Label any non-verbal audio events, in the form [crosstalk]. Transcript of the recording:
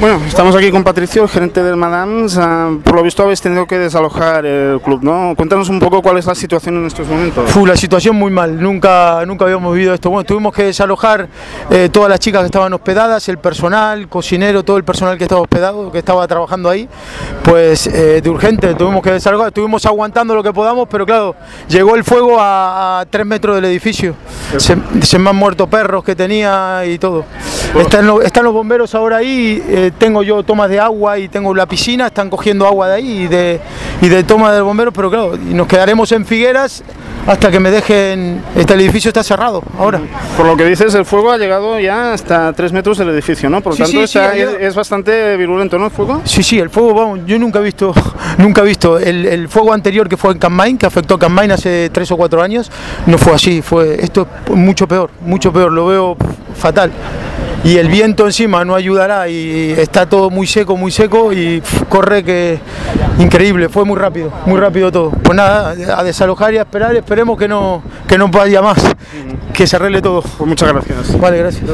Bueno, estamos aquí con Patricio, el gerente del Madams. Por lo visto habéis tenido que desalojar el club, ¿no? Cuéntanos un poco cuál es la situación en estos momentos. Fue la situación muy mal, nunca, nunca habíamos vivido esto. Bueno, tuvimos que desalojar eh, todas las chicas que estaban hospedadas, el personal, cocinero, todo el personal que estaba hospedado, que estaba trabajando ahí, pues eh, de urgente, tuvimos que desalojar, estuvimos aguantando lo que podamos, pero claro, llegó el fuego a, a tres metros del edificio. Se, se me han muerto perros que tenía y todo. Están, lo- están los bomberos ahora ahí, eh, tengo yo tomas de agua y tengo la piscina, están cogiendo agua de ahí y de, y de toma del bombero, pero claro, y nos quedaremos en Figueras hasta que me dejen, este el edificio está cerrado ahora. Por lo que dices, el fuego ha llegado ya hasta 3 metros del edificio, ¿no? Por lo Sí, tanto, sí, está- es, bastante virulento, ¿no? El fuego. Sí, sí, el fuego, vamos, yo nunca he visto, [laughs] nunca he visto, el, el fuego anterior que fue en Canmain, que afectó a Canmain hace tres o cuatro años, no fue así, fue, esto es mucho peor, mucho peor, lo veo fatal. Y el viento encima no ayudará y está todo muy seco, muy seco y corre que increíble, fue muy rápido, muy rápido todo. Pues nada, a desalojar y a esperar, esperemos que no, que no vaya más, que se arregle todo. Pues muchas gracias. Vale, gracias.